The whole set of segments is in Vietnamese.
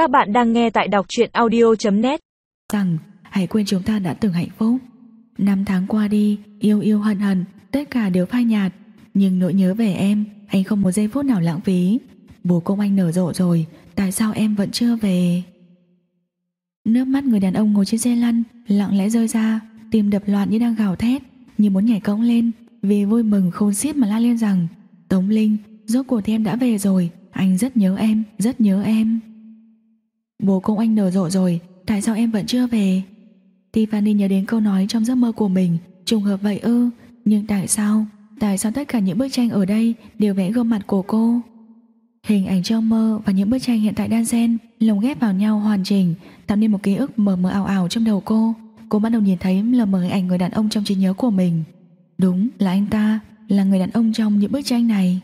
Các bạn đang nghe tại đọc truyện audio.net Rằng, hãy quên chúng ta đã từng hạnh phúc. Năm tháng qua đi, Yêu yêu hận hận, Tất cả đều phai nhạt. Nhưng nỗi nhớ về em, Anh không một giây phút nào lãng phí. Bố công anh nở rộ rồi, Tại sao em vẫn chưa về? Nước mắt người đàn ông ngồi trên xe lăn, Lặng lẽ rơi ra, Tim đập loạn như đang gào thét, Như muốn nhảy cống lên. Vì vui mừng khôn xiết mà la lên rằng, Tống Linh, Rốt cuộc thì em đã về rồi, Anh rất nhớ em, Rất nhớ em. Bố công anh nở rộ rồi, Tại sao em vẫn chưa về? Tiffany nhớ đến câu nói trong giấc mơ của mình, Trùng hợp vậy ư? Nhưng tại sao? Tại sao tất cả những bức tranh ở đây Đều vẽ gương mặt của cô? Hình ảnh trong mơ và những bức tranh hiện tại đan xen, lồng ghép vào nhau hoàn chỉnh, tạo nên một ký ức mờ mờ ảo ảo trong đầu cô. Cô bắt đầu nhìn thấy lờ mờ hình ảnh người đàn ông trong trí nhớ của mình. Đúng là anh ta, là người đàn ông trong những bức tranh này.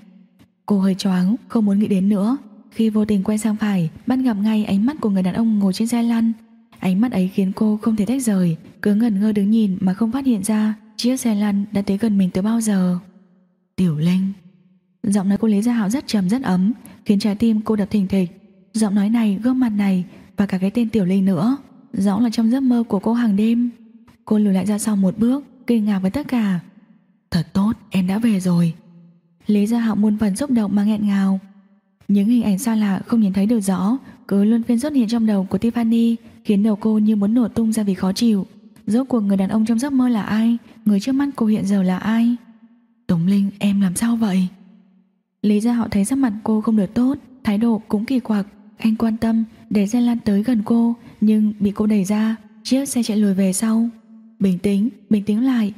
Cô hơi choáng, không muốn nghĩ đến nữa khi vô tình quay sang phải bắt gặp ngay ánh mắt của người đàn ông ngồi trên xe lăn. Ánh mắt ấy khiến cô không thể tách rời cứ ngẩn ngơ đứng nhìn mà không phát hiện ra chiếc xe lăn đã tới gần mình từ bao giờ. Tiểu linh. Giọng nói của Lý Gia Hạo rất trầm rất ấm Khiến trái tim cô đập thình thịch. Giọng nói này, gương mặt này Và cả cái tên Tiểu Linh nữa Rõ là trong giấc mơ của cô hàng đêm. Cô lùi lại ra sau một bước Kinh ngạc với tất cả. Thật tốt, em đã về rồi. Lý Gia Hạo muôn phần xúc động mà nghẹn ngào. Những hình ảnh xa lạ không nhìn thấy được rõ Cứ luôn phiên xuất hiện trong đầu của Tiffany Khiến đầu cô như muốn nổ tung ra vì khó chịu. Rốt cuộc người đàn ông trong giấc mơ là ai? Người trước mắt cô hiện giờ là ai? Tống Linh em làm sao vậy? Lý ra Họ thấy sắc mặt cô không được tốt Thái độ cũng kỳ quặc. Anh quan tâm để xe lan tới gần cô Nhưng bị cô đẩy ra Chiếc xe chạy lùi về sau. Bình tĩnh, bình tĩnh lại.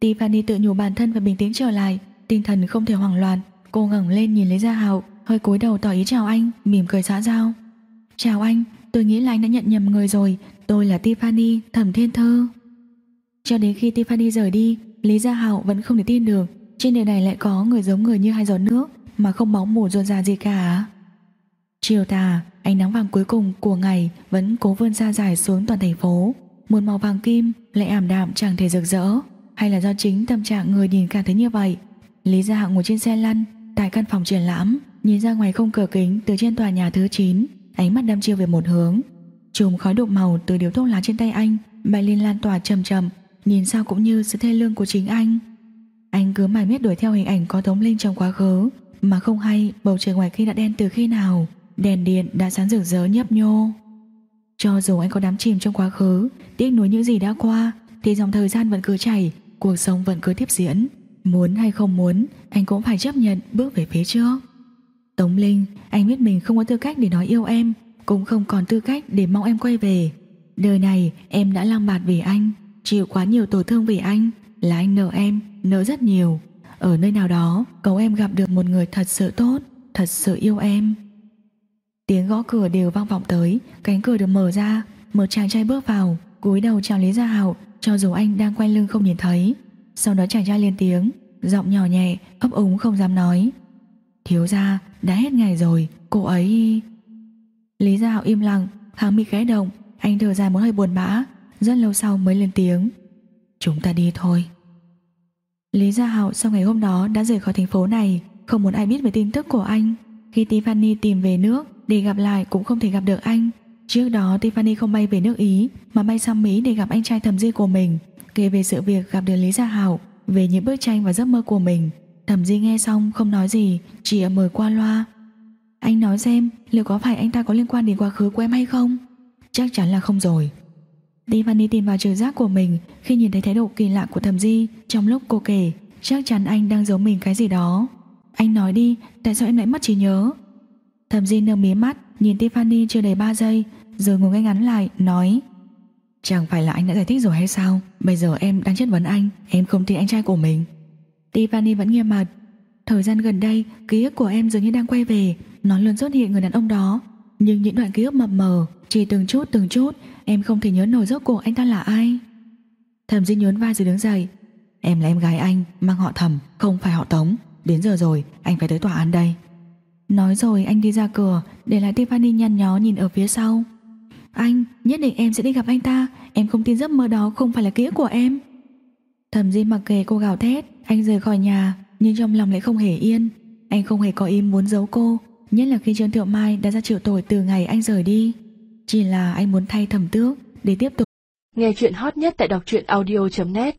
Tiffany tự nhủ bản thân và bình tĩnh trở lại Tinh thần không thể hoảng loạn. Cô ngẩng lên nhìn Lý Gia Hạo. Hơi cúi đầu tỏ ý chào anh, mỉm cười xã giao. Chào anh, tôi nghĩ là anh đã nhận nhầm người rồi Tôi là Tiffany, thẩm thiên thơ. Cho đến khi Tiffany rời đi Lý Gia Hạo vẫn không thể tin được trên đời này lại có người giống người như hai giọt nước Mà không bóng mù rộn rà gì cả. Chiều tà Ánh nắng vàng cuối cùng của ngày Vẫn cố vươn ra dài xuống toàn thành phố. Một màu vàng kim lại ảm đạm chẳng thể rực rỡ Hay là do chính tâm trạng người nhìn cảm thấy như vậy? Lý Gia hạo ngồi trên xe lăn Tại căn phòng triển lãm. Nhìn ra ngoài không cửa kính, từ trên tòa nhà thứ 9 Ánh mắt đăm chiêu về một hướng. Chùm khói đục màu từ điếu thuốc lá trên tay anh, Bay lên lan tỏa chậm chậm, Nhìn sao cũng như sự thê lương của chính anh. Anh cứ mãi miết đuổi theo hình ảnh có thống Linh trong quá khứ, Mà không hay bầu trời ngoài kia đã đen từ khi nào, Đèn điện đã sáng rực rỡ nhấp nhô. Cho dù anh có đắm chìm trong quá khứ, Tiếc nuối những gì đã qua, Thì dòng thời gian vẫn cứ chảy, Cuộc sống vẫn cứ tiếp diễn. Muốn hay không muốn, Anh cũng phải chấp nhận bước về phía trước. Tống Linh, Anh biết mình không có tư cách để nói yêu em, Cũng không còn tư cách để mong em quay về. Đời này, em đã lang bạt vì anh, Chịu quá nhiều tổn thương vì anh, Là anh nợ em, nợ rất nhiều. Ở nơi nào đó cầu em gặp được một người thật sự tốt, Thật sự yêu em. Tiếng gõ cửa đều vang vọng tới, Cánh cửa được mở ra, Một chàng trai bước vào, cúi đầu chào Lý Gia Hạo, Cho dù anh đang quay lưng không nhìn thấy. Sau đó chàng trai lên tiếng, Giọng nhỏ nhẹ, ấp úng không dám nói. Thiếu ra đã hết ngày rồi Cô ấy Lý Gia Hạo im lặng Hàng mi khẽ động Anh thở dài một hơi buồn bã Rất lâu sau mới lên tiếng Chúng ta đi thôi Lý Gia Hạo sau ngày hôm đó đã rời khỏi thành phố này, không muốn ai biết về tin tức của anh. Khi Tiffany tìm về nước để gặp lại cũng không thể gặp được anh. Trước đó Tiffany không bay về nước Ý mà bay sang Mỹ để gặp anh trai thầm di của mình, kể về sự việc gặp được Lý Gia Hạo, về những bức tranh và giấc mơ của mình. Thẩm Di nghe xong không nói gì, chỉ mời qua loa. Anh nói xem liệu có phải anh ta có liên quan đến quá khứ của em hay không? Chắc chắn là không rồi. Tiffany tìm vào trực giác của mình khi nhìn thấy thái độ kỳ lạ của thẩm di trong lúc cô kể chắc chắn anh đang giấu mình cái gì đó. Anh nói đi, tại sao em lại mất trí nhớ? Thẩm di nâng mí mắt nhìn Tiffany chưa đầy 3 giây rồi ngồi ngay ngắn lại nói Chẳng phải là anh đã giải thích rồi hay sao Bây giờ em đang chất vấn anh Em không tin anh trai của mình Tiffany vẫn nghiêm mặt. Thời gian gần đây, ký ức của em dường như đang quay về. Nó luôn xuất hiện người đàn ông đó. Nhưng những đoạn ký ức mập mờ, Chỉ từng chút từng chút, Em không thể nhớ nổi rốt cuộc anh ta là ai. Thẩm Di nhún vai rồi đứng dậy. Em là em gái anh Mang họ thẩm, Không phải họ tống. Đến giờ rồi, Anh phải tới tòa án đây. Nói rồi, anh đi ra cửa, Để lại Tiffany nhăn nhó nhìn ở phía sau. Anh, Nhất định em sẽ đi gặp anh ta. Em không tin giấc mơ đó không phải là ký ức của em. Thẩm Di mặc kệ cô gào thét, Anh rời khỏi nhà, Nhưng trong lòng lại không hề yên. Anh không hề có ý muốn giấu cô, Nhất là khi Trương Thiệu Mai đã ra chịu tội từ ngày anh rời đi. Chỉ là anh muốn thay thẩm tước Để tiếp tục Nghe chuyện hot nhất tại đọc truyện audio.net